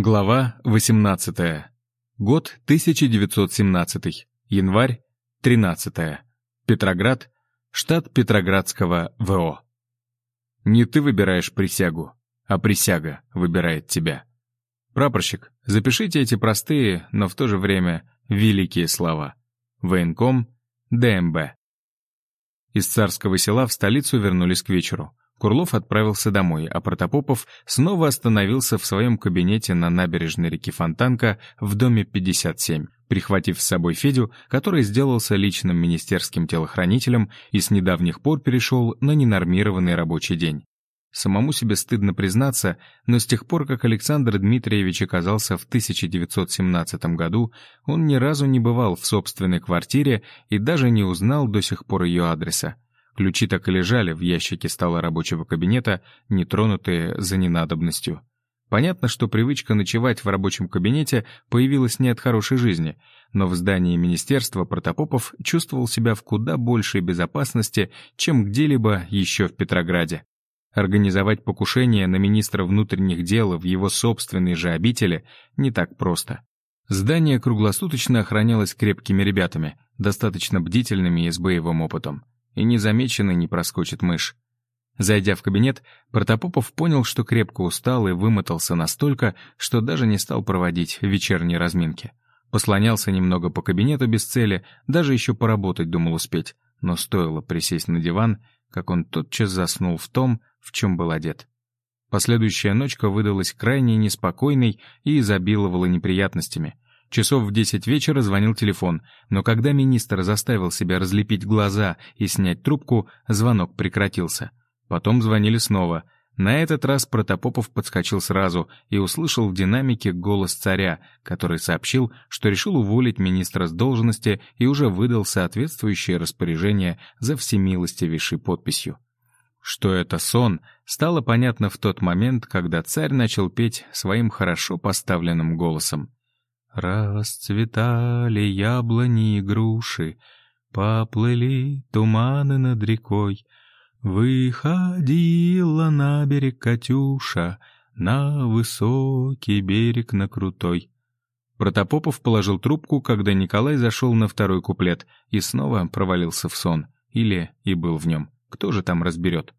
Глава 18. Год 1917. Январь 13. Петроград. Штат Петроградского ВО. Не ты выбираешь присягу, а присяга выбирает тебя. Прапорщик, запишите эти простые, но в то же время великие слова. Военком ДМБ. Из царского села в столицу вернулись к вечеру. Курлов отправился домой, а Протопопов снова остановился в своем кабинете на набережной реки Фонтанка в доме 57, прихватив с собой Федю, который сделался личным министерским телохранителем и с недавних пор перешел на ненормированный рабочий день. Самому себе стыдно признаться, но с тех пор, как Александр Дмитриевич оказался в 1917 году, он ни разу не бывал в собственной квартире и даже не узнал до сих пор ее адреса. Ключи так и лежали в ящике стола рабочего кабинета, нетронутые за ненадобностью. Понятно, что привычка ночевать в рабочем кабинете появилась не от хорошей жизни, но в здании министерства Протопопов чувствовал себя в куда большей безопасности, чем где-либо еще в Петрограде. Организовать покушение на министра внутренних дел в его собственной же обители не так просто. Здание круглосуточно охранялось крепкими ребятами, достаточно бдительными и с боевым опытом и незамеченной не проскочит мышь. Зайдя в кабинет, Протопопов понял, что крепко устал и вымотался настолько, что даже не стал проводить вечерние разминки. Послонялся немного по кабинету без цели, даже еще поработать думал успеть, но стоило присесть на диван, как он тотчас заснул в том, в чем был одет. Последующая ночка выдалась крайне неспокойной и изобиловала неприятностями — Часов в десять вечера звонил телефон, но когда министр заставил себя разлепить глаза и снять трубку, звонок прекратился. Потом звонили снова. На этот раз Протопопов подскочил сразу и услышал в динамике голос царя, который сообщил, что решил уволить министра с должности и уже выдал соответствующее распоряжение за всемилостивейшей подписью. Что это сон, стало понятно в тот момент, когда царь начал петь своим хорошо поставленным голосом. Расцветали яблони и груши, Поплыли туманы над рекой. Выходила на берег Катюша, На высокий берег, на крутой. Протопопов положил трубку, когда Николай зашел на второй куплет и снова провалился в сон. Или и был в нем. Кто же там разберет?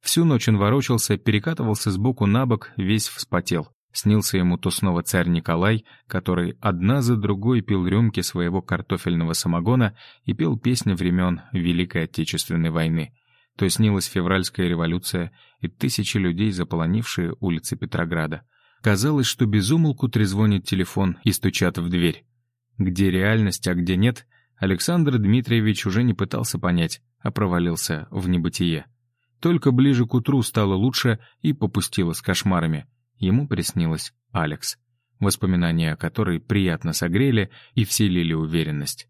Всю ночь он ворочался, перекатывался сбоку на бок, весь вспотел. Снился ему то снова царь Николай, который одна за другой пил рюмки своего картофельного самогона и пел песни времен Великой Отечественной войны. То снилась февральская революция и тысячи людей, заполонившие улицы Петрограда. Казалось, что безумолку трезвонит телефон и стучат в дверь. Где реальность, а где нет, Александр Дмитриевич уже не пытался понять, а провалился в небытие. Только ближе к утру стало лучше и попустило с кошмарами — ему приснилась Алекс, воспоминания о которой приятно согрели и вселили уверенность.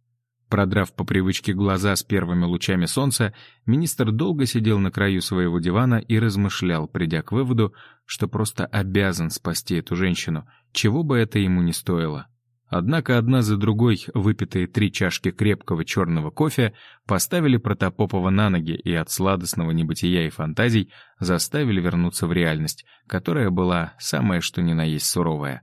Продрав по привычке глаза с первыми лучами солнца, министр долго сидел на краю своего дивана и размышлял, придя к выводу, что просто обязан спасти эту женщину, чего бы это ему не стоило. Однако одна за другой выпитые три чашки крепкого черного кофе поставили Протопопова на ноги и от сладостного небытия и фантазий заставили вернуться в реальность, которая была самая что ни на есть суровая.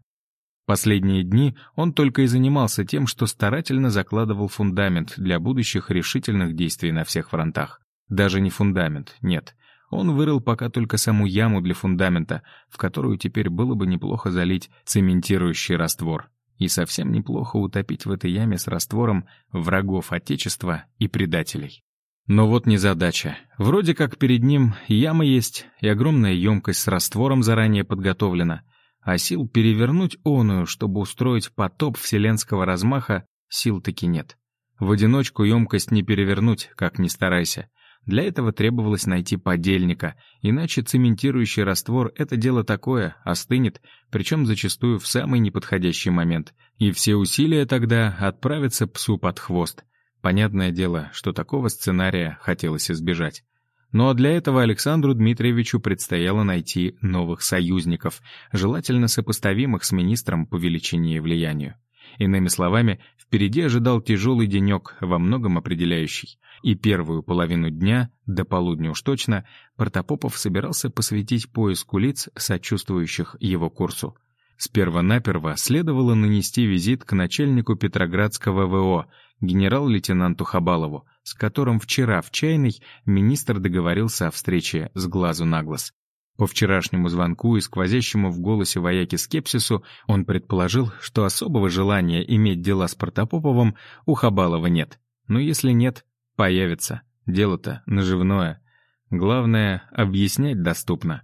Последние дни он только и занимался тем, что старательно закладывал фундамент для будущих решительных действий на всех фронтах. Даже не фундамент, нет. Он вырыл пока только саму яму для фундамента, в которую теперь было бы неплохо залить цементирующий раствор и совсем неплохо утопить в этой яме с раствором врагов Отечества и предателей. Но вот незадача. Вроде как перед ним яма есть, и огромная емкость с раствором заранее подготовлена, а сил перевернуть оную, чтобы устроить потоп вселенского размаха, сил таки нет. В одиночку емкость не перевернуть, как ни старайся. Для этого требовалось найти подельника, иначе цементирующий раствор — это дело такое, остынет, причем зачастую в самый неподходящий момент, и все усилия тогда отправятся псу под хвост. Понятное дело, что такого сценария хотелось избежать. Но для этого Александру Дмитриевичу предстояло найти новых союзников, желательно сопоставимых с министром по величине и влиянию. Иными словами, впереди ожидал тяжелый денек, во многом определяющий. И первую половину дня, до полудня уж точно, Протопопов собирался посвятить поиску лиц, сочувствующих его курсу. Сперва-наперво следовало нанести визит к начальнику Петроградского ВО, генерал-лейтенанту Хабалову, с которым вчера в чайной министр договорился о встрече с глазу на глаз. По вчерашнему звонку и сквозящему в голосе вояки скепсису он предположил, что особого желания иметь дела с Протопоповым у Хабалова нет. Но если нет, появится. Дело-то наживное. Главное, объяснять доступно.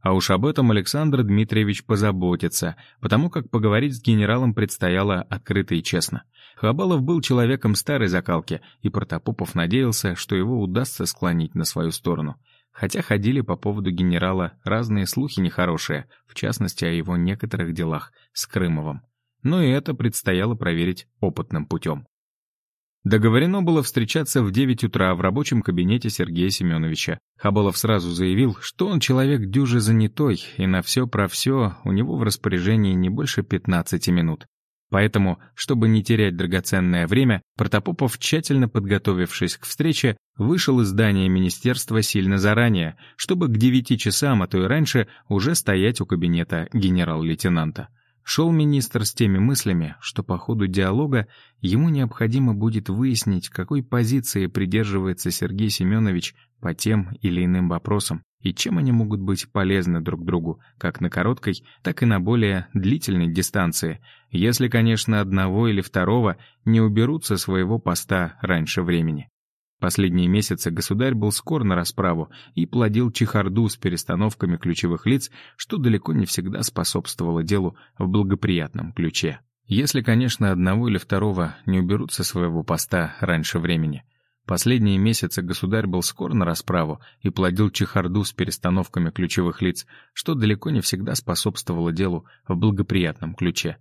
А уж об этом Александр Дмитриевич позаботится, потому как поговорить с генералом предстояло открыто и честно. Хабалов был человеком старой закалки, и Протопопов надеялся, что его удастся склонить на свою сторону. Хотя ходили по поводу генерала разные слухи нехорошие, в частности, о его некоторых делах с Крымовым. Но и это предстояло проверить опытным путем. Договорено было встречаться в 9 утра в рабочем кабинете Сергея Семеновича. Хабалов сразу заявил, что он человек дюже занятой, и на все про все у него в распоряжении не больше 15 минут. Поэтому, чтобы не терять драгоценное время, Протопопов, тщательно подготовившись к встрече, вышел из здания министерства сильно заранее, чтобы к 9 часам, а то и раньше, уже стоять у кабинета генерал-лейтенанта. Шел министр с теми мыслями, что по ходу диалога ему необходимо будет выяснить, какой позиции придерживается Сергей Семенович по тем или иным вопросам, и чем они могут быть полезны друг другу, как на короткой, так и на более длительной дистанции, если, конечно, одного или второго не уберут со своего поста раньше времени. Последние месяцы государь был скор на расправу и плодил чехарду с перестановками ключевых лиц, что далеко не всегда способствовало делу в благоприятном ключе. Если, конечно, одного или второго не уберут со своего поста раньше времени. Последние месяцы государь был скор на расправу и плодил чехарду с перестановками ключевых лиц, что далеко не всегда способствовало делу в благоприятном ключе.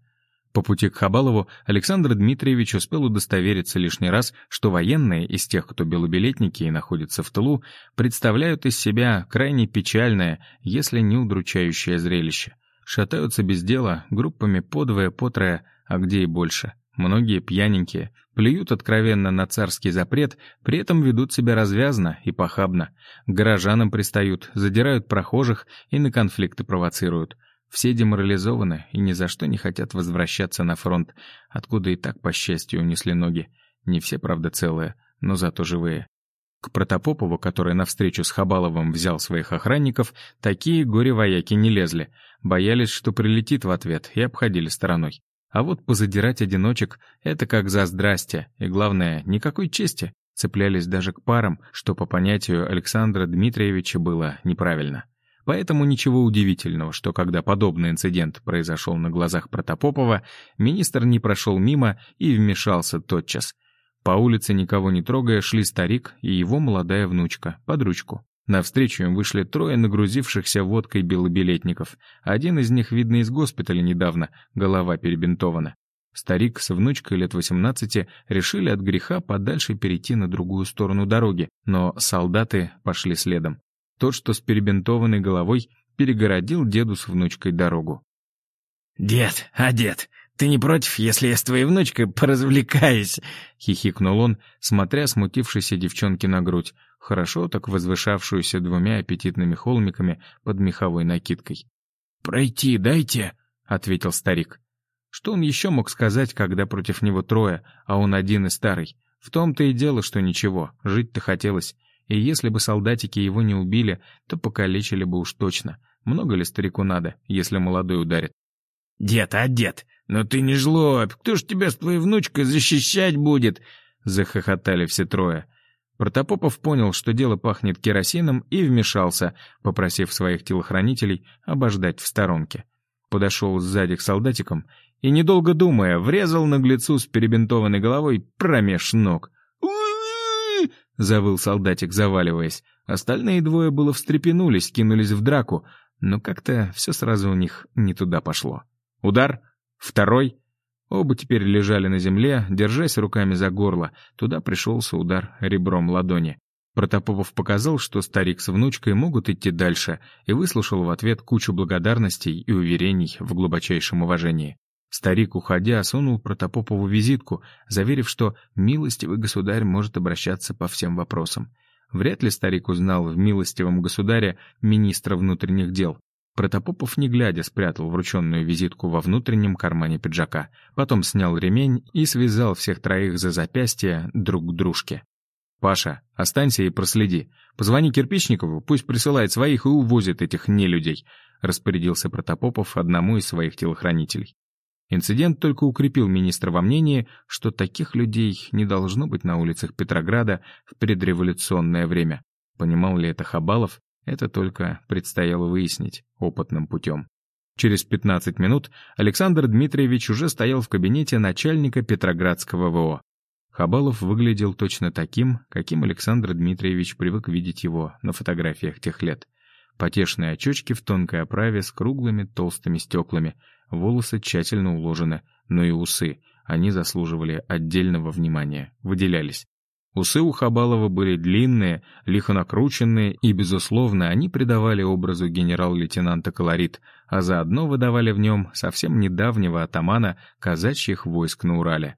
По пути к Хабалову Александр Дмитриевич успел удостовериться лишний раз, что военные из тех, кто белобилетники и находятся в тылу, представляют из себя крайне печальное, если не удручающее зрелище. Шатаются без дела, группами по двое, по трое, а где и больше. Многие пьяненькие, плюют откровенно на царский запрет, при этом ведут себя развязно и похабно. К горожанам пристают, задирают прохожих и на конфликты провоцируют. Все деморализованы и ни за что не хотят возвращаться на фронт, откуда и так, по счастью, унесли ноги. Не все, правда, целые, но зато живые. К Протопопову, который навстречу с Хабаловым взял своих охранников, такие горе-вояки не лезли, боялись, что прилетит в ответ, и обходили стороной. А вот позадирать одиночек — это как за здрасте, и главное, никакой чести. Цеплялись даже к парам, что по понятию Александра Дмитриевича было неправильно. Поэтому ничего удивительного, что когда подобный инцидент произошел на глазах Протопопова, министр не прошел мимо и вмешался тотчас. По улице, никого не трогая, шли старик и его молодая внучка, под ручку. Навстречу им вышли трое нагрузившихся водкой белобилетников. Один из них, видно, из госпиталя недавно, голова перебинтована. Старик с внучкой лет 18 решили от греха подальше перейти на другую сторону дороги, но солдаты пошли следом. Тот, что с перебинтованной головой, перегородил деду с внучкой дорогу. «Дед, а дед, ты не против, если я с твоей внучкой поразвлекаюсь?» — хихикнул он, смотря смутившейся девчонке на грудь, хорошо так возвышавшуюся двумя аппетитными холмиками под меховой накидкой. «Пройти дайте», — ответил старик. Что он еще мог сказать, когда против него трое, а он один и старый? В том-то и дело, что ничего, жить-то хотелось. И если бы солдатики его не убили, то покалечили бы уж точно. Много ли старику надо, если молодой ударит? «Дед, а дед, ну ты не жлобь, кто ж тебя с твоей внучкой защищать будет?» Захохотали все трое. Протопопов понял, что дело пахнет керосином, и вмешался, попросив своих телохранителей обождать в сторонке. Подошел сзади к солдатикам и, недолго думая, врезал наглецу с перебинтованной головой промеж ног. — завыл солдатик, заваливаясь. Остальные двое было встрепенулись, кинулись в драку, но как-то все сразу у них не туда пошло. Удар, второй. Оба теперь лежали на земле, держась руками за горло. Туда пришелся удар ребром ладони. Протопопов показал, что старик с внучкой могут идти дальше, и выслушал в ответ кучу благодарностей и уверений в глубочайшем уважении. Старик, уходя, сунул Протопопову визитку, заверив, что милостивый государь может обращаться по всем вопросам. Вряд ли старик узнал в милостивом государе министра внутренних дел. Протопопов, не глядя, спрятал врученную визитку во внутреннем кармане пиджака, потом снял ремень и связал всех троих за запястье друг к дружке. «Паша, останься и проследи. Позвони Кирпичникову, пусть присылает своих и увозит этих нелюдей», распорядился Протопопов одному из своих телохранителей. Инцидент только укрепил министра во мнении, что таких людей не должно быть на улицах Петрограда в предреволюционное время. Понимал ли это Хабалов, это только предстояло выяснить опытным путем. Через 15 минут Александр Дмитриевич уже стоял в кабинете начальника Петроградского ВО. Хабалов выглядел точно таким, каким Александр Дмитриевич привык видеть его на фотографиях тех лет. Потешные очечки в тонкой оправе с круглыми толстыми стеклами, волосы тщательно уложены, но и усы, они заслуживали отдельного внимания, выделялись. Усы у Хабалова были длинные, лихо накрученные, и, безусловно, они придавали образу генерал-лейтенанта колорит, а заодно выдавали в нем совсем недавнего атамана казачьих войск на Урале.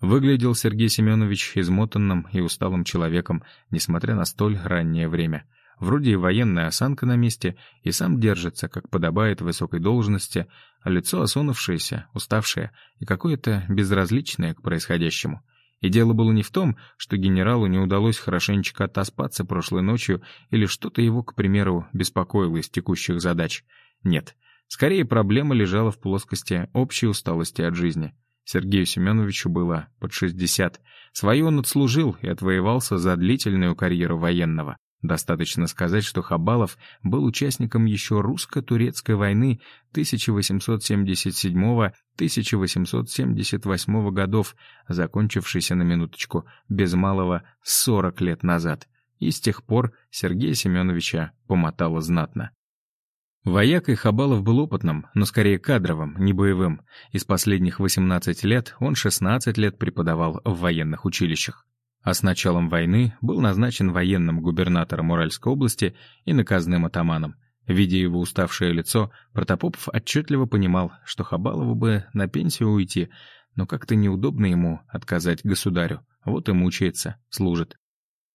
Выглядел Сергей Семенович измотанным и усталым человеком, несмотря на столь раннее время. Вроде и военная осанка на месте, и сам держится, как подобает высокой должности, а лицо осунувшееся, уставшее и какое-то безразличное к происходящему — и дело было не в том, что генералу не удалось хорошенечко отоспаться прошлой ночью или что-то его, к примеру, беспокоило из текущих задач. Нет, скорее проблема лежала в плоскости общей усталости от жизни. Сергею Семеновичу было под 60. Свое он отслужил и отвоевался за длительную карьеру военного. Достаточно сказать, что Хабалов был участником еще русско-турецкой войны 1877-1878 годов, закончившейся на минуточку без малого 40 лет назад. И с тех пор Сергея Семеновича помотало знатно. Воякой Хабалов был опытным, но скорее кадровым, не боевым. Из последних 18 лет он 16 лет преподавал в военных училищах а с началом войны был назначен военным губернатором Уральской области и наказным атаманом. Видя его уставшее лицо, Протопопов отчетливо понимал, что Хабалову бы на пенсию уйти, но как-то неудобно ему отказать государю. Вот и мучается, служит.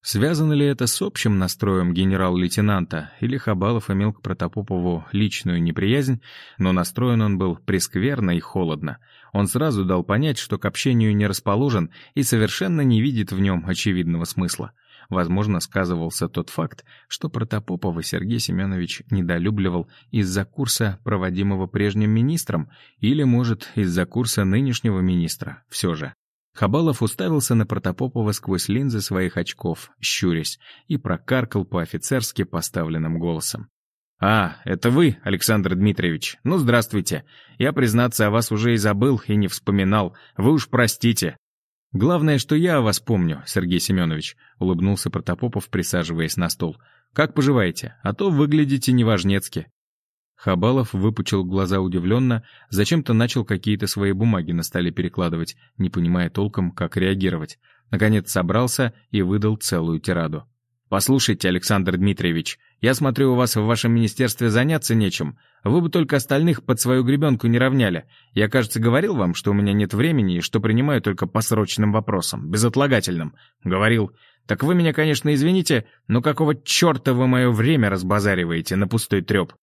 Связано ли это с общим настроем генерал-лейтенанта, или Хабалов имел к Протопопову личную неприязнь, но настроен он был прескверно и холодно. Он сразу дал понять, что к общению не расположен и совершенно не видит в нем очевидного смысла. Возможно, сказывался тот факт, что Протопопова Сергей Семенович недолюбливал из-за курса, проводимого прежним министром, или, может, из-за курса нынешнего министра, все же. Хабалов уставился на Протопопова сквозь линзы своих очков, щурясь, и прокаркал по-офицерски поставленным голосом. «А, это вы, Александр Дмитриевич? Ну, здравствуйте. Я, признаться, о вас уже и забыл, и не вспоминал. Вы уж простите». «Главное, что я о вас помню, Сергей Семенович», — улыбнулся Протопопов, присаживаясь на стол. «Как поживаете? А то выглядите неважнецки». Хабалов выпучил глаза удивленно, зачем-то начал какие-то свои бумаги на столе перекладывать, не понимая толком, как реагировать. Наконец собрался и выдал целую тираду. «Послушайте, Александр Дмитриевич, я смотрю, у вас в вашем министерстве заняться нечем. Вы бы только остальных под свою гребенку не равняли. Я, кажется, говорил вам, что у меня нет времени и что принимаю только по срочным вопросам, безотлагательным. Говорил. Так вы меня, конечно, извините, но какого черта вы мое время разбазариваете на пустой треп?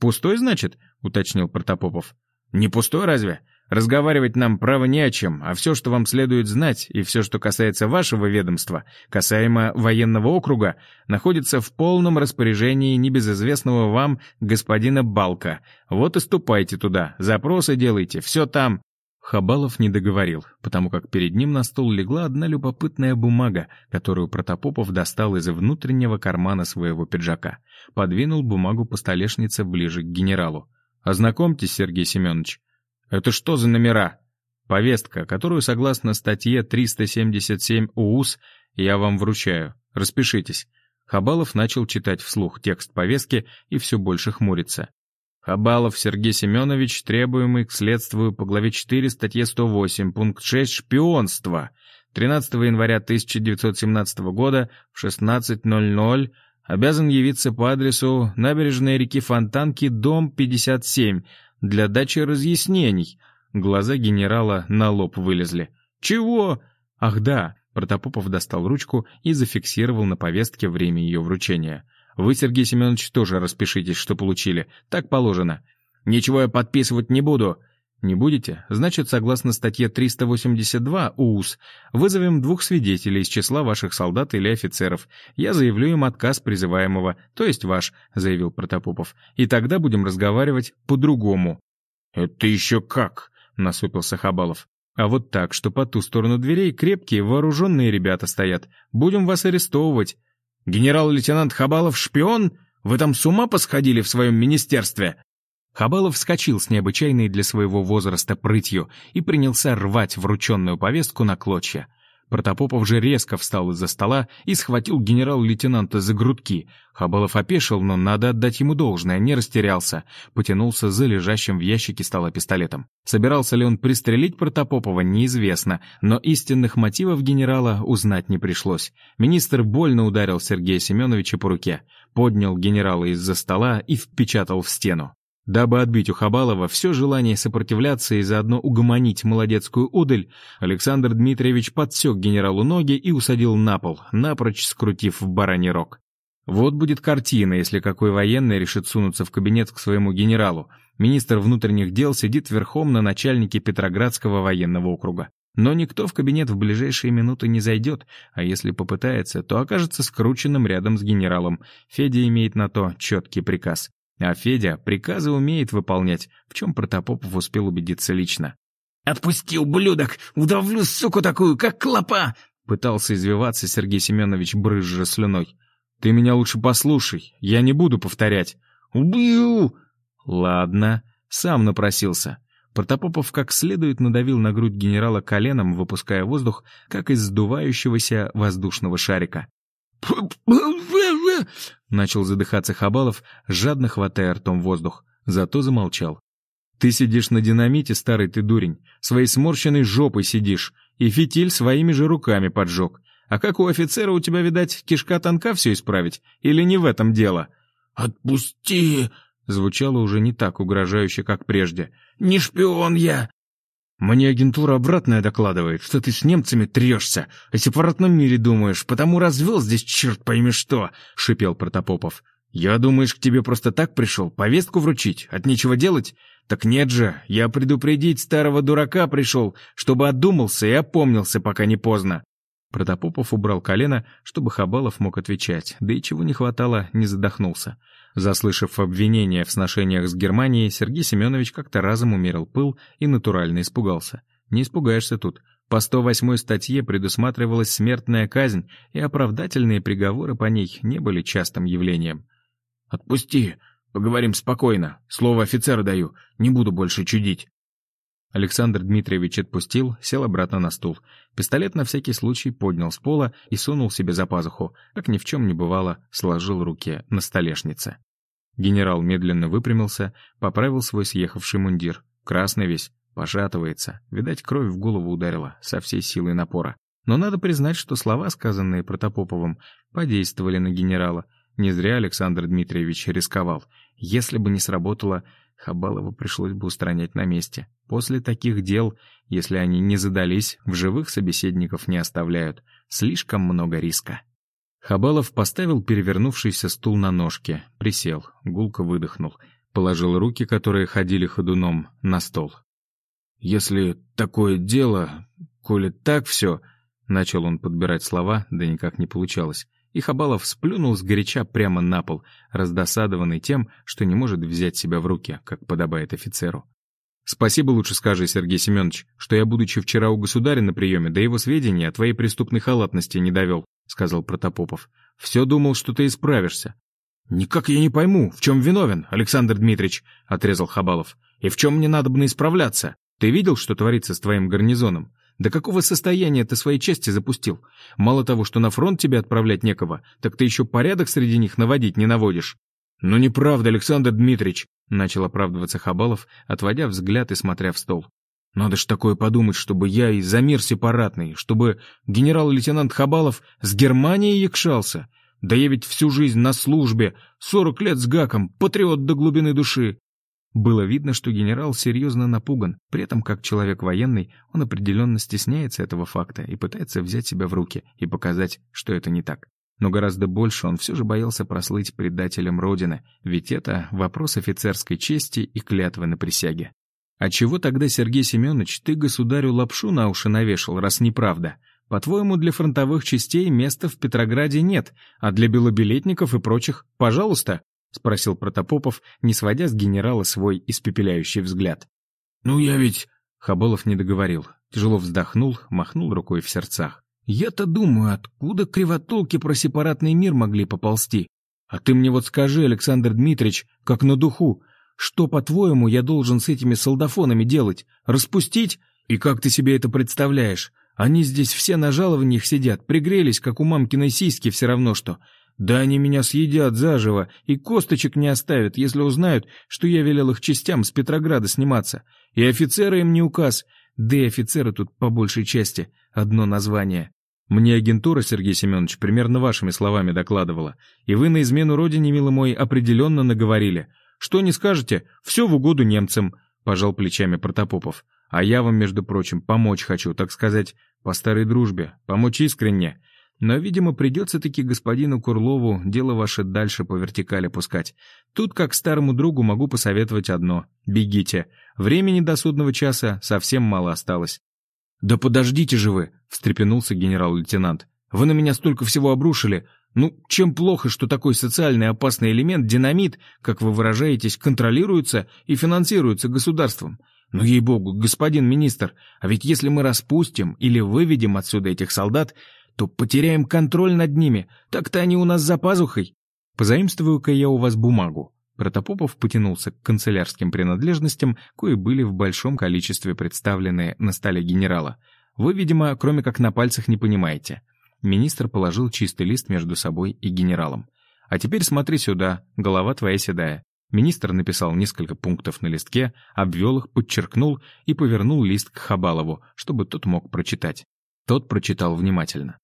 «Пустой, значит?» — уточнил Протопопов. «Не пустой разве? Разговаривать нам право не о чем, а все, что вам следует знать, и все, что касается вашего ведомства, касаемо военного округа, находится в полном распоряжении небезызвестного вам господина Балка. Вот и ступайте туда, запросы делайте, все там. Хабалов не договорил, потому как перед ним на стол легла одна любопытная бумага, которую Протопопов достал из внутреннего кармана своего пиджака. Подвинул бумагу по столешнице ближе к генералу. «Ознакомьтесь, Сергей Семенович». «Это что за номера?» «Повестка, которую, согласно статье 377 УУС, я вам вручаю. Распишитесь». Хабалов начал читать вслух текст повестки и все больше хмурится. Хабалов Сергей Семенович, требуемый к следствию по главе 4 статье 108, пункт 6 «Шпионство». 13 января 1917 года в 16.00 обязан явиться по адресу набережная реки Фонтанки, дом 57, для дачи разъяснений. Глаза генерала на лоб вылезли. «Чего?» «Ах да!» Протопопов достал ручку и зафиксировал на повестке время ее вручения. Вы, Сергей Семенович, тоже распишитесь, что получили. Так положено. Ничего я подписывать не буду. Не будете? Значит, согласно статье 382 УУС, вызовем двух свидетелей из числа ваших солдат или офицеров. Я заявлю им отказ призываемого, то есть ваш, заявил Протопопов. И тогда будем разговаривать по-другому. Это еще как? насупился Хабалов. А вот так, что по ту сторону дверей крепкие вооруженные ребята стоят. Будем вас арестовывать. Генерал-лейтенант Хабалов шпион? Вы там с ума посходили в своем министерстве? Хабалов вскочил с необычайной для своего возраста прытью и принялся рвать врученную повестку на клочья. Протопопов же резко встал из-за стола и схватил генерал-лейтенанта за грудки. Хабалов опешил, но надо отдать ему должное, не растерялся. Потянулся за лежащим в ящике стола пистолетом. Собирался ли он пристрелить Протопопова, неизвестно, но истинных мотивов генерала узнать не пришлось. Министр больно ударил Сергея Семеновича по руке, поднял генерала из-за стола и впечатал в стену. Дабы отбить у Хабалова все желание сопротивляться и заодно угомонить молодецкую удаль, Александр Дмитриевич подсек генералу ноги и усадил на пол, напрочь скрутив в бараний рог. Вот будет картина, если какой военный решит сунуться в кабинет к своему генералу. Министр внутренних дел сидит верхом на начальнике Петроградского военного округа. Но никто в кабинет в ближайшие минуты не зайдет, а если попытается, то окажется скрученным рядом с генералом. Федя имеет на то четкий приказ. А Федя приказы умеет выполнять, в чем Протопопов успел убедиться лично. «Отпусти, ублюдок! Удавлю суку такую, как клопа!» Пытался извиваться Сергей Семенович, брызжа слюной. «Ты меня лучше послушай, я не буду повторять». «Убью!» «Ладно, сам напросился». Протопопов как следует надавил на грудь генерала коленом, выпуская воздух, как из сдувающегося воздушного шарика. Начал задыхаться Хабалов, жадно хватая ртом воздух. Зато замолчал. «Ты сидишь на динамите, старый ты дурень. Своей сморщенной жопой сидишь. И фитиль своими же руками поджег. А как у офицера у тебя, видать, кишка тонка все исправить? Или не в этом дело?» «Отпусти!» Звучало уже не так угрожающе, как прежде. «Не шпион я! Мне агентура обратное докладывает, что ты с немцами трешься, о сепаратном мире думаешь, потому развел здесь черт пойми что, — шипел Протопопов. Я, думаешь, к тебе просто так пришел, повестку вручить, от нечего делать? Так нет же, я предупредить старого дурака пришел, чтобы отдумался и опомнился, пока не поздно. Протопопов убрал колено, чтобы Хабалов мог отвечать, да и чего не хватало, не задохнулся. Заслышав обвинения в сношениях с Германией, Сергей Семенович как-то разом умерил пыл и натурально испугался. Не испугаешься тут. По 108 статье предусматривалась смертная казнь, и оправдательные приговоры по ней не были частым явлением. «Отпусти, поговорим спокойно. Слово офицеру даю, не буду больше чудить». Александр Дмитриевич отпустил, сел обратно на стул. Пистолет на всякий случай поднял с пола и сунул себе за пазуху, как ни в чем не бывало, сложил руки на столешнице. Генерал медленно выпрямился, поправил свой съехавший мундир. Красный весь, пошатывается. Видать, кровь в голову ударила со всей силой напора. Но надо признать, что слова, сказанные Протопоповым, подействовали на генерала. Не зря Александр Дмитриевич рисковал. Если бы не сработало, Хабалова пришлось бы устранять на месте. После таких дел, если они не задались, в живых собеседников не оставляют. Слишком много риска. Хабалов поставил перевернувшийся стул на ножки, присел, гулко выдохнул, положил руки, которые ходили ходуном, на стол. «Если такое дело, коли так все...» Начал он подбирать слова, да никак не получалось и Хабалов сплюнул сгоряча прямо на пол, раздосадованный тем, что не может взять себя в руки, как подобает офицеру. «Спасибо лучше скажи, Сергей Семенович, что я, будучи вчера у государя на приеме, до его сведения о твоей преступной халатности не довел», — сказал Протопопов. «Все думал, что ты исправишься». «Никак я не пойму, в чем виновен, Александр Дмитриевич», — отрезал Хабалов. «И в чем мне надо бы исправляться? Ты видел, что творится с твоим гарнизоном? До какого состояния ты свои части запустил? Мало того, что на фронт тебе отправлять некого, так ты еще порядок среди них наводить не наводишь. «Ну неправда, Александр Дмитриевич», — начал оправдываться Хабалов, отводя взгляд и смотря в стол. «Надо ж такое подумать, чтобы я и за мир сепаратный, чтобы генерал-лейтенант Хабалов с Германией якшался. Да я ведь всю жизнь на службе, сорок лет с гаком, патриот до глубины души. Было видно, что генерал серьезно напуган, при этом как человек военный он определенно стесняется этого факта и пытается взять себя в руки и показать, что это не так. Но гораздо больше он все же боялся прослыть предателем Родины, ведь это вопрос офицерской чести и клятвы на присяге. А чего тогда, Сергей Семенович, ты государю лапшу на уши навешал, раз неправда? По-твоему, для фронтовых частей места в Петрограде нет, а для белобилетников и прочих — пожалуйста?» — спросил Протопопов, не сводя с генерала свой испепеляющий взгляд. «Ну я ведь...» — Хаболов не договорил. Тяжело вздохнул, махнул рукой в сердцах. «Я-то думаю, откуда кривотолки про сепаратный мир могли поползти? А ты мне вот скажи, Александр Дмитриевич, как на духу, что, по-твоему, я должен с этими солдафонами делать? Распустить? И как ты себе это представляешь? Они здесь все на жалованиях сидят, пригрелись, как у мамкиной сиськи все равно что. Да они меня съедят заживо и косточек не оставят, если узнают, что я велел их частям с Петрограда сниматься. И офицеры им не указ, да и офицеры тут по большей части одно название. Мне агентура, Сергей Семенович, примерно вашими словами докладывала. И вы на измену родине, милый мой, определенно наговорили. Что не скажете, все в угоду немцам, пожал плечами Протопопов. А я вам, между прочим, помочь хочу, так сказать, по старой дружбе, помочь искренне. Но, видимо, придется-таки господину Курлову дело ваше дальше по вертикали пускать. Тут, как старому другу, могу посоветовать одно. Бегите. Времени до судного часа совсем мало осталось. «Да подождите же вы!» — встрепенулся генерал-лейтенант. «Вы на меня столько всего обрушили. Ну, чем плохо, что такой социальный опасный элемент, динамит, как вы выражаетесь, контролируется и финансируется государством? Ну, ей-богу, господин министр, а ведь если мы распустим или выведем отсюда этих солдат, то потеряем контроль над ними. Так-то они у нас за пазухой. Позаимствую-ка я у вас бумагу. Протопопов потянулся к канцелярским принадлежностям, кои были в большом количестве представлены на столе генерала. Вы, видимо, кроме как на пальцах не понимаете. Министр положил чистый лист между собой и генералом. А теперь смотри сюда, голова твоя седая. Министр написал несколько пунктов на листке, обвел их, подчеркнул и повернул лист к Хабалову, чтобы тот мог прочитать. Тот прочитал внимательно.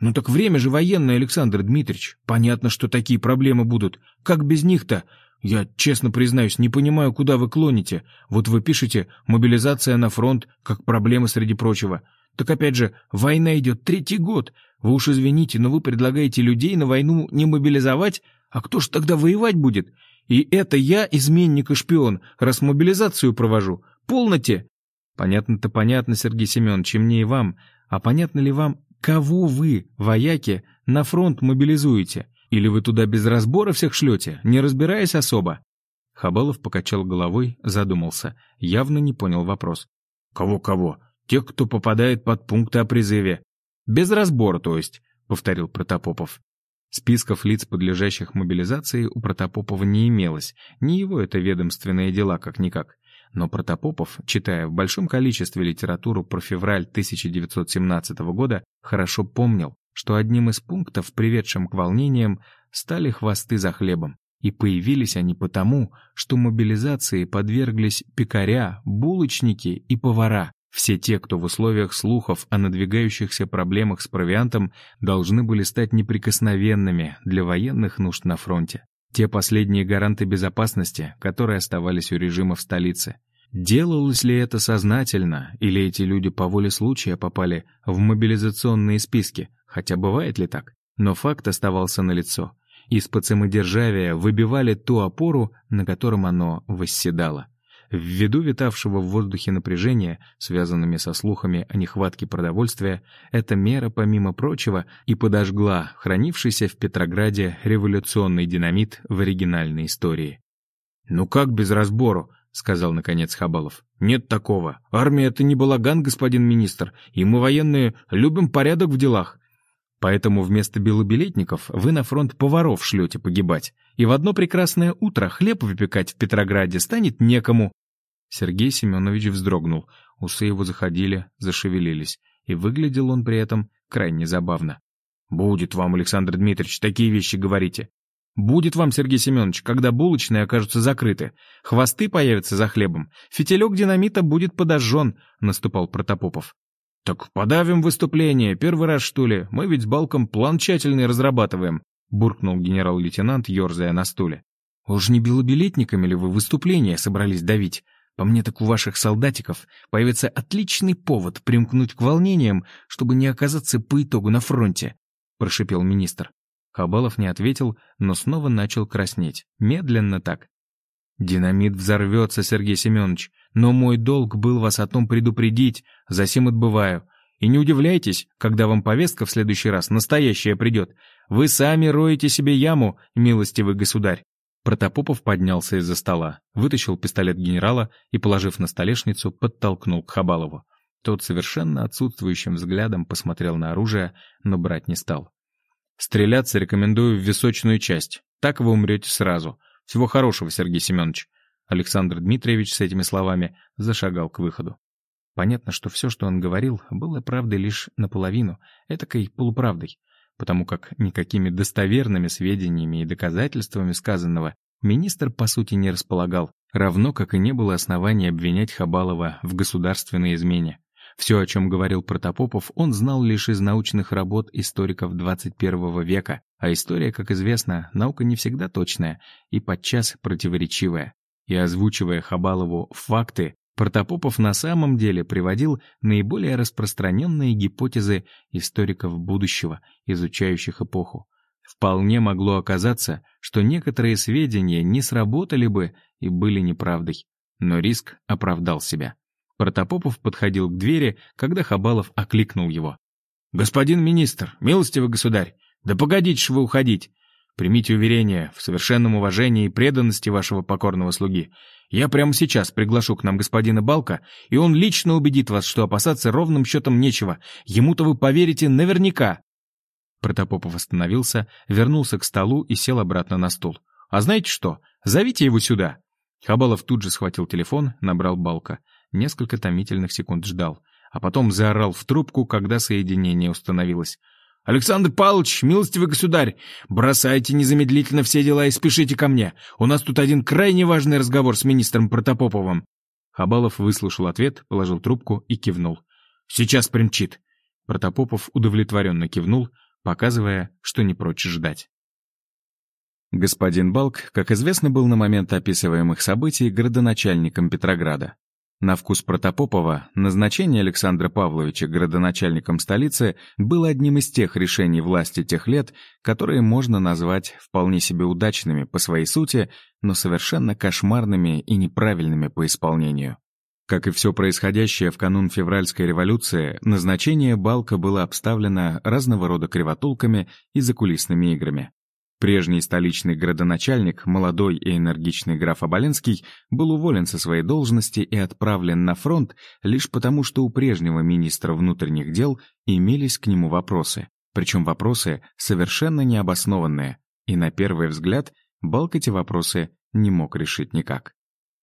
«Ну так время же военное, Александр Дмитриевич. Понятно, что такие проблемы будут. Как без них-то? Я, честно признаюсь, не понимаю, куда вы клоните. Вот вы пишете «мобилизация на фронт» как проблема среди прочего. Так опять же, война идет третий год. Вы уж извините, но вы предлагаете людей на войну не мобилизовать? А кто ж тогда воевать будет? И это я, изменник и шпион, раз мобилизацию провожу. Полноте!» «Понятно-то понятно, Сергей Семенович, и мне и вам. А понятно ли вам, кого вы, вояки, на фронт мобилизуете? Или вы туда без разбора всех шлете, не разбираясь особо?» Хабалов покачал головой, задумался, явно не понял вопрос. «Кого-кого? Тех, кто попадает под пункты о призыве». «Без разбора, то есть», — повторил Протопопов. Списков лиц, подлежащих мобилизации, у Протопопова не имелось, не его это ведомственные дела как-никак. Но Протопопов, читая в большом количестве литературу про февраль 1917 года, хорошо помнил, что одним из пунктов, приведшим к волнениям, стали хвосты за хлебом. И появились они потому, что мобилизации подверглись пекаря, булочники и повара. Все те, кто в условиях слухов о надвигающихся проблемах с провиантом должны были стать неприкосновенными для военных нужд на фронте. Те последние гаранты безопасности, которые оставались у режима в столице. Делалось ли это сознательно, или эти люди по воле случая попали в мобилизационные списки, хотя бывает ли так? Но факт оставался налицо. Из-под самодержавия выбивали ту опору, на котором оно восседало. Ввиду витавшего в воздухе напряжения, связанными со слухами о нехватке продовольствия, эта мера, помимо прочего, и подожгла хранившийся в Петрограде революционный динамит в оригинальной истории. «Ну как без разбору?» — сказал наконец Хабалов. «Нет такого. Армия — это не балаган, господин министр, и мы, военные, любим порядок в делах. Поэтому вместо белобилетников вы на фронт поваров шлете погибать, и в одно прекрасное утро хлеб выпекать в Петрограде станет некому». Сергей Семенович вздрогнул, усы его заходили, зашевелились, и выглядел он при этом крайне забавно. «Будет вам, Александр Дмитриевич, такие вещи говорите. Будет вам, Сергей Семенович, когда булочные окажутся закрыты, хвосты появятся за хлебом, фитилек динамита будет подожжен», — наступал Протопопов. «Так подавим выступление, первый раз, что ли? Мы ведь с Балком план тщательный разрабатываем», — буркнул генерал-лейтенант, ерзая на стуле. «Уж не белобилетниками ли вы выступление собрались давить? По мне так у ваших солдатиков появится отличный повод примкнуть к волнениям, чтобы не оказаться по итогу на фронте», — прошипел министр. Хабалов не ответил, но снова начал краснеть. Медленно так. «Динамит взорвется, Сергей Семенович, но мой долг был вас о том предупредить, засим отбываю. И не удивляйтесь, когда вам повестка в следующий раз настоящая придет. Вы сами роете себе яму, милостивый государь». Протопопов поднялся из-за стола, вытащил пистолет генерала и, положив на столешницу, подтолкнул к Хабалову. Тот совершенно отсутствующим взглядом посмотрел на оружие, но брать не стал. Стреляться рекомендую в височную часть. Так вы умрете сразу. Всего хорошего, Сергей Семенович. Александр Дмитриевич с этими словами зашагал к выходу. Понятно, что все, что он говорил, было правдой лишь наполовину, этакой полуправдой, потому как никакими достоверными сведениями и доказательствами сказанного министр, по сути, не располагал, равно как и не было оснований обвинять Хабалова в государственной измене. Все, о чем говорил Протопопов, он знал лишь из научных работ историков 21 века, а история, как известно, наука не всегда точная и подчас противоречивая. И озвучивая Хабалову факты, Протопопов на самом деле приводил наиболее распространенные гипотезы историков будущего, изучающих эпоху. Вполне могло оказаться, что некоторые сведения не сработали бы и были неправдой. Но риск оправдал себя. Протопопов подходил к двери, когда Хабалов окликнул его. «Господин министр, милостивый государь, да погодите ж вы уходить. Примите уверение в совершенном уважении и преданности вашего покорного слуги. Я прямо сейчас приглашу к нам господина Балка, и он лично убедит вас, что опасаться ровным счетом нечего. Ему-то вы поверите наверняка». Протопопов остановился, вернулся к столу и сел обратно на стул. «А знаете что? Зовите его сюда!» Хабалов тут же схватил телефон, набрал Балка несколько томительных секунд ждал, а потом заорал в трубку, когда соединение установилось. «Александр Павлович, милостивый государь, бросайте незамедлительно все дела и спешите ко мне. У нас тут один крайне важный разговор с министром Протопоповым». Хабалов выслушал ответ, положил трубку и кивнул. «Сейчас примчит». Протопопов удовлетворенно кивнул, показывая, что не прочь ждать. Господин Балк, как известно, был на момент описываемых событий градоначальником Петрограда. На вкус Протопопова назначение Александра Павловича градоначальником столицы было одним из тех решений власти тех лет, которые можно назвать вполне себе удачными по своей сути, но совершенно кошмарными и неправильными по исполнению. Как и все происходящее в канун февральской революции, назначение Балка было обставлено разного рода кривотулками и закулисными играми. Прежний столичный градоначальник, молодой и энергичный граф Оболенский, был уволен со своей должности и отправлен на фронт лишь потому, что у прежнего министра внутренних дел имелись к нему вопросы. Причем вопросы совершенно необоснованные, и на первый взгляд Балк эти вопросы не мог решить никак.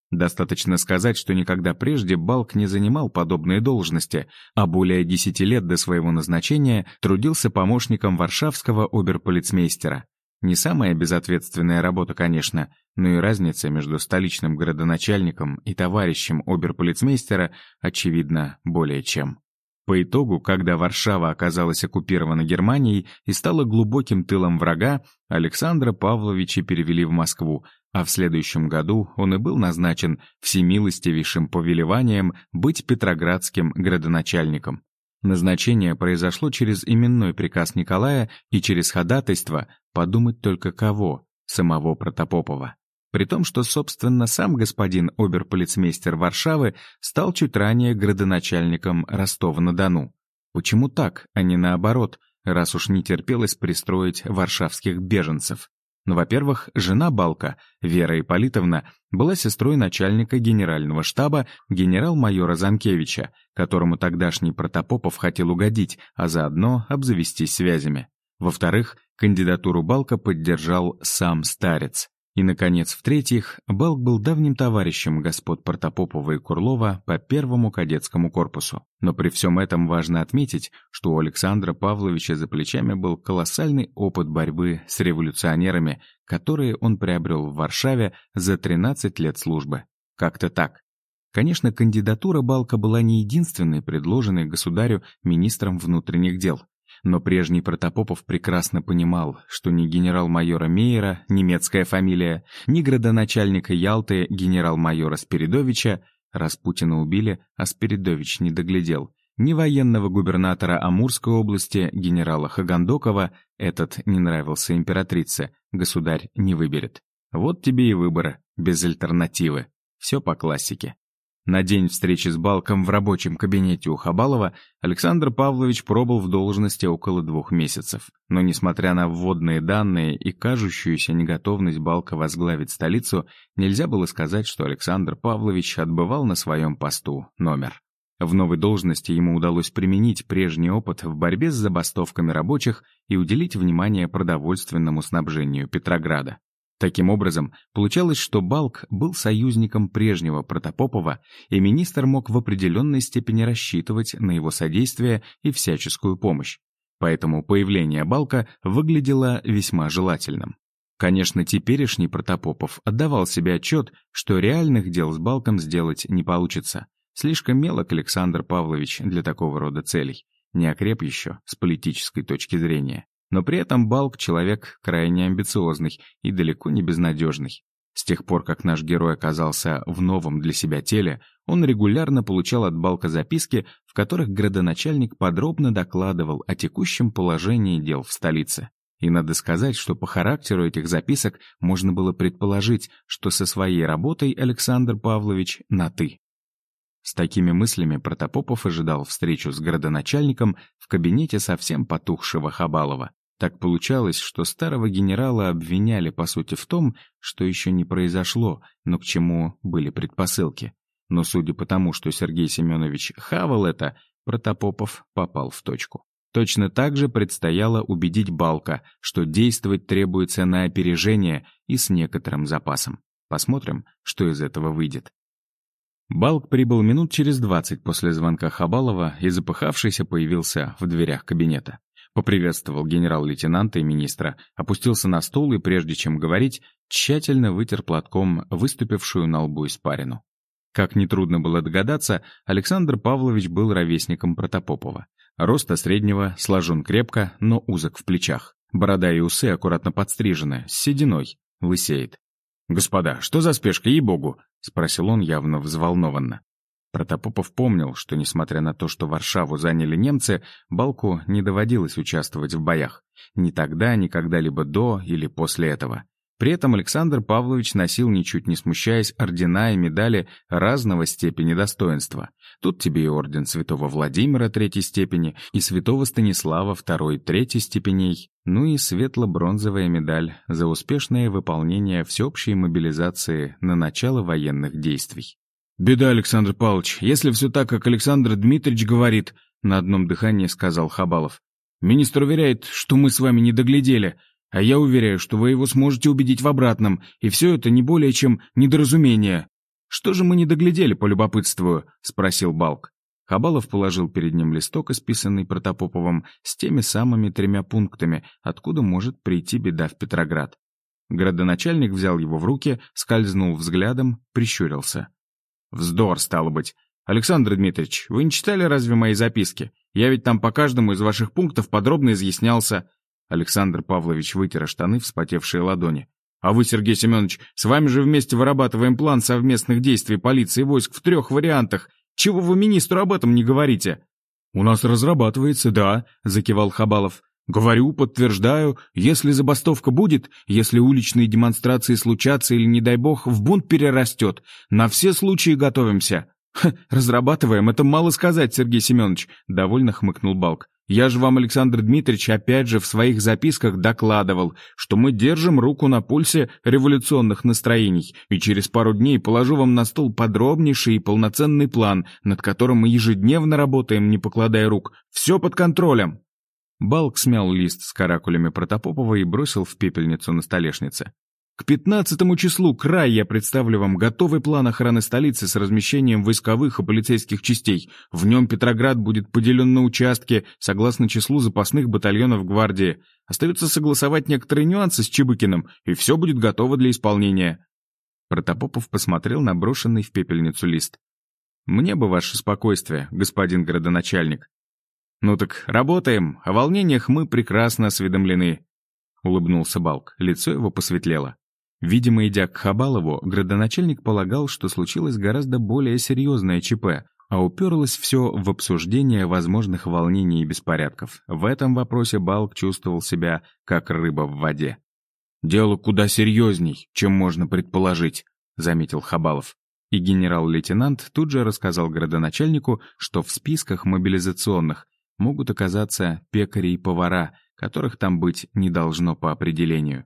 Достаточно сказать, что никогда прежде Балк не занимал подобные должности, а более десяти лет до своего назначения трудился помощником варшавского оберполицмейстера. Не самая безответственная работа, конечно, но и разница между столичным городоначальником и товарищем оберполицмейстера, очевидно, более чем. По итогу, когда Варшава оказалась оккупирована Германией и стала глубоким тылом врага, Александра Павловича перевели в Москву, а в следующем году он и был назначен всемилостивейшим повелеванием быть петроградским градоначальником. Назначение произошло через именной приказ Николая и через ходатайство подумать только кого, самого Протопопова. При том, что, собственно, сам господин оберполицмейстер Варшавы стал чуть ранее градоначальником Ростова-на-Дону. Почему так, а не наоборот, раз уж не терпелось пристроить варшавских беженцев? Ну, во-первых, жена Балка, Вера Ипполитовна, была сестрой начальника генерального штаба генерал-майора Занкевича, которому тогдашний Протопопов хотел угодить, а заодно обзавестись связями. Во-вторых, кандидатуру Балка поддержал сам старец. И, наконец, в-третьих, Балк был давним товарищем господ Протопопова и Курлова по первому кадетскому корпусу. Но при всем этом важно отметить, что у Александра Павловича за плечами был колоссальный опыт борьбы с революционерами, которые он приобрел в Варшаве за 13 лет службы. Как-то так. Конечно, кандидатура Балка была не единственной, предложенной государю министром внутренних дел. Но прежний Протопопов прекрасно понимал, что ни генерал-майора Мейера, немецкая фамилия, ни градоначальника Ялты, генерал-майора Спиридовича, Распутина убили, а Спиридович не доглядел, ни военного губернатора Амурской области генерала Хагандокова, этот не нравился императрице, государь не выберет. Вот тебе и выбор, без альтернативы. Все по классике. На день встречи с Балком в рабочем кабинете у Хабалова Александр Павлович пробыл в должности около двух месяцев. Но несмотря на вводные данные и кажущуюся неготовность Балка возглавить столицу, нельзя было сказать, что Александр Павлович отбывал на своем посту номер. В новой должности ему удалось применить прежний опыт в борьбе с забастовками рабочих и уделить внимание продовольственному снабжению Петрограда. Таким образом, получалось, что Балк был союзником прежнего Протопопова, и министр мог в определенной степени рассчитывать на его содействие и всяческую помощь. Поэтому появление Балка выглядело весьма желательным. Конечно, теперешний Протопопов отдавал себе отчет, что реальных дел с Балком сделать не получится. Слишком мелок Александр Павлович для такого рода целей. Не окреп еще с политической точки зрения. Но при этом Балк — человек крайне амбициозный и далеко не безнадежный. С тех пор, как наш герой оказался в новом для себя теле, он регулярно получал от Балка записки, в которых градоначальник подробно докладывал о текущем положении дел в столице. И надо сказать, что по характеру этих записок можно было предположить, что со своей работой Александр Павлович на «ты». С такими мыслями Протопопов ожидал встречу с городоначальником в кабинете совсем потухшего Хабалова. Так получалось, что старого генерала обвиняли, по сути, в том, что еще не произошло, но к чему были предпосылки. Но судя по тому, что Сергей Семенович хавал это, Протопопов попал в точку. Точно так же предстояло убедить Балка, что действовать требуется на опережение и с некоторым запасом. Посмотрим, что из этого выйдет. Балк прибыл минут через двадцать после звонка Хабалова и, запыхавшийся, появился в дверях кабинета. Поприветствовал генерал-лейтенанта и министра, опустился на стул и, прежде чем говорить, тщательно вытер платком выступившую на лбу испарину. Как нетрудно было догадаться, Александр Павлович был ровесником Протопопова. Роста среднего, сложен крепко, но узок в плечах. Борода и усы аккуратно подстрижены, с сединой, лысеет. «Господа, что за спешка, ей-богу?» — спросил он явно взволнованно. Протопопов помнил, что, несмотря на то, что Варшаву заняли немцы, Балку не доводилось участвовать в боях. Ни тогда, ни когда-либо до или после этого. При этом Александр Павлович носил, ничуть не смущаясь, ордена и медали разного степени достоинства. Тут тебе и орден святого Владимира третьей степени, и святого Станислава второй третьей степеней, ну и светло-бронзовая медаль за успешное выполнение всеобщей мобилизации на начало военных действий. «Беда, Александр Павлович, если все так, как Александр Дмитриевич говорит», на одном дыхании сказал Хабалов. «Министр уверяет, что мы с вами не доглядели, а я уверяю, что вы его сможете убедить в обратном, и все это не более чем недоразумение. Что же мы не доглядели, полюбопытствую? спросил Балк. Хабалов положил перед ним листок, исписанный Протопоповым, с теми самыми тремя пунктами, откуда может прийти беда в Петроград. Градоначальник взял его в руки, скользнул взглядом, прищурился. «Вздор, стало быть. Александр Дмитриевич, вы не читали разве мои записки? Я ведь там по каждому из ваших пунктов подробно изъяснялся. Александр Павлович вытер штаны, вспотевшие ладони. «А вы, Сергей Семенович, с вами же вместе вырабатываем план совместных действий полиции и войск в трех вариантах. Чего вы министру об этом не говорите?» «У нас разрабатывается, да», — закивал Хабалов. «Говорю, подтверждаю, если забастовка будет, если уличные демонстрации случатся или, не дай бог, в бунт перерастет, на все случаи готовимся». «Ха, разрабатываем, это мало сказать, Сергей Семенович», — довольно хмыкнул Балк. Я же вам, Александр Дмитриевич, опять же в своих записках докладывал, что мы держим руку на пульсе революционных настроений, и через пару дней положу вам на стол подробнейший и полноценный план, над которым мы ежедневно работаем, не покладая рук. Все под контролем. Балк смял лист с каракулями Протопопова и бросил в пепельницу на столешнице. К 15 числу край я представлю вам готовый план охраны столицы с размещением войсковых и полицейских частей. В нем Петроград будет поделен на участки согласно числу запасных батальонов гвардии. Остается согласовать некоторые нюансы с Чебыкиным, и все будет готово для исполнения. Протопопов посмотрел на брошенный в пепельницу лист. «Мне бы ваше спокойствие, господин городоначальник». «Ну так работаем, о волнениях мы прекрасно осведомлены», — улыбнулся Балк, лицо его посветлело. Видимо, идя к Хабалову, градоначальник полагал, что случилось гораздо более серьезное ЧП. А уперлось все в обсуждение возможных волнений и беспорядков. В этом вопросе Балк чувствовал себя как рыба в воде. «Дело куда серьезней, чем можно предположить», — заметил Хабалов. И генерал-лейтенант тут же рассказал градоначальнику, что в списках мобилизационных могут оказаться пекари и повара, которых там быть не должно по определению.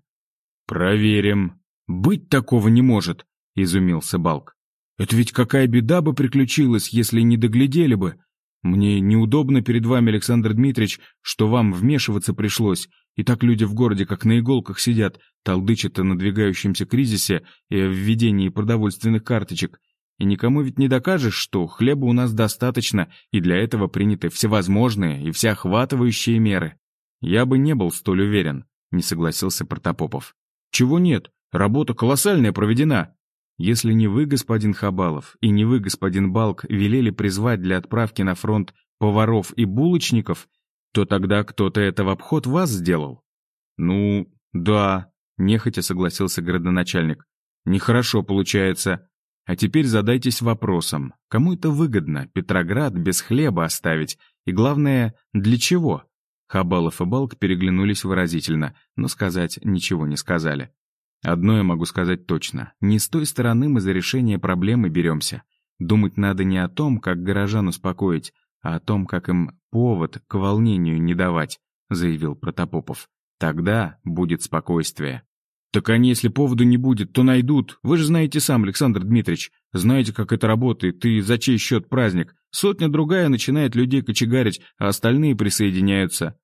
«Проверим. Быть такого не может», — изумился Балк. «Это ведь какая беда бы приключилась, если не доглядели бы. Мне неудобно перед вами, Александр Дмитриевич, что вам вмешиваться пришлось, и так люди в городе как на иголках сидят, толдычат о надвигающемся кризисе и о введении продовольственных карточек. И никому ведь не докажешь, что хлеба у нас достаточно, и для этого приняты всевозможные и всеохватывающие меры. Я бы не был столь уверен, не согласился Протопопов. Чего нет? Работа колоссальная проведена. Если не вы, господин Хабалов, и не вы, господин Балк, велели призвать для отправки на фронт поваров и булочников, то тогда кто-то это в обход вас сделал? Ну, да, нехотя согласился городоначальник. Нехорошо получается. А теперь задайтесь вопросом, кому это выгодно Петроград без хлеба оставить? И главное, для чего? Хабалов и Балк переглянулись выразительно, но сказать ничего не сказали. Одно я могу сказать точно. Не с той стороны мы за решение проблемы беремся. Думать надо не о том, как горожан успокоить, а о том, как им повод к волнению не давать», — заявил Протопопов. «Тогда будет спокойствие». «Так они, если повода не будет, то найдут. Вы же знаете сам, Александр Дмитриевич. Знаете, как это работает, и за чей счет праздник. Сотня-другая начинает людей кочегарить, а остальные присоединяются».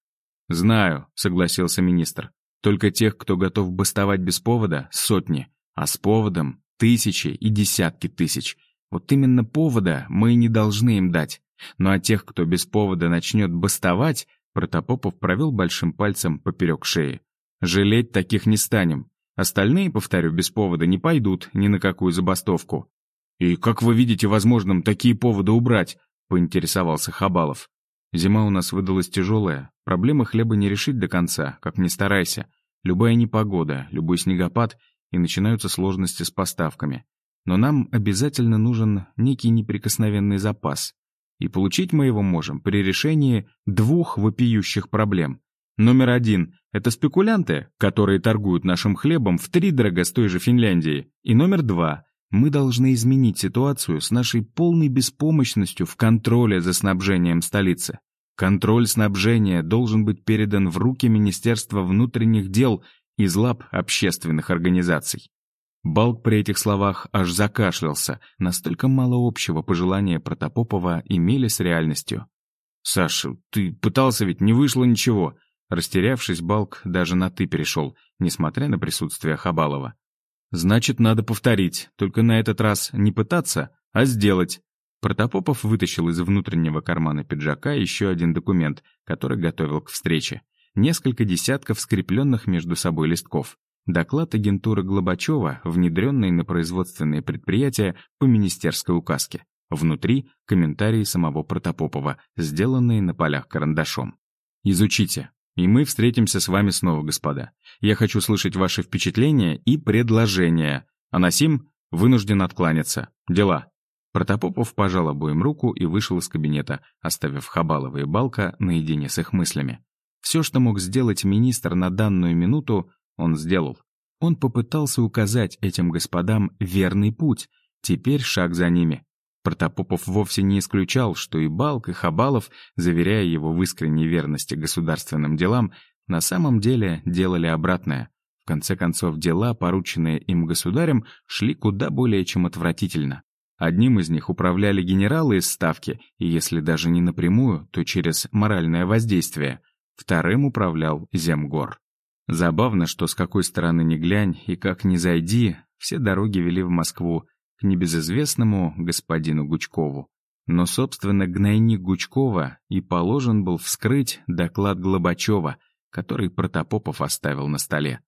«Знаю», — согласился министр. «Только тех, кто готов бастовать без повода, сотни, а с поводом — тысячи и десятки тысяч. Вот именно повода мы не должны им дать. Ну а тех, кто без повода начнет бастовать, Протопопов провел большим пальцем поперек шеи. Жалеть таких не станем. Остальные, повторю, без повода не пойдут ни на какую забастовку. «И как вы видите возможным такие поводы убрать?» — поинтересовался Хабалов. «Зима у нас выдалась тяжелая. Проблемы хлеба не решить до конца, как ни старайся. Любая непогода, любой снегопад, и начинаются сложности с поставками. Но нам обязательно нужен некий неприкосновенный запас. И получить мы его можем при решении двух вопиющих проблем. Номер один – это спекулянты, которые торгуют нашим хлебом в три дорого с той же Финляндии. И номер два – мы должны изменить ситуацию с нашей полной беспомощностью в контроле за снабжением столицы. Контроль снабжения должен быть передан в руки Министерства внутренних дел из лап общественных организаций. Балк при этих словах аж закашлялся, настолько мало общего пожелания Протопопова имели с реальностью. «Саша, ты пытался ведь, не вышло ничего!» Растерявшись, Балк даже на «ты» перешел, несмотря на присутствие Хабалова. «Значит, надо повторить, только на этот раз не пытаться, а сделать». Протопопов вытащил из внутреннего кармана пиджака еще один документ, который готовил к встрече. Несколько десятков скрепленных между собой листков. Доклад агентуры Глобачева, внедренный на производственные предприятия по министерской указке. Внутри — комментарии самого Протопопова, сделанные на полях карандашом. «Изучите, и мы встретимся с вами снова, господа. Я хочу слышать ваши впечатления и предложения. А вынужден откланяться. Дела». Протопопов пожал обоим руку и вышел из кабинета, оставив Хабалова и Балка наедине с их мыслями. Все, что мог сделать министр на данную минуту, он сделал. Он попытался указать этим господам верный путь, теперь шаг за ними. Протопопов вовсе не исключал, что и Балк, и Хабалов, заверяя его в искренней верности государственным делам, на самом деле делали обратное. В конце концов, дела, порученные им государем, шли куда более чем отвратительно. Одним из них управляли генералы из Ставки, и если даже не напрямую, то через моральное воздействие. Вторым управлял Земгор. Забавно, что с какой стороны ни глянь и как ни зайди, все дороги вели в Москву к небезызвестному господину Гучкову. Но, собственно, гнойник Гучкова и положен был вскрыть доклад Глобачева, который Протопопов оставил на столе.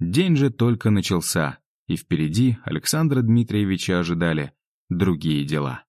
День же только начался, и впереди Александра Дмитриевича ожидали другие дела.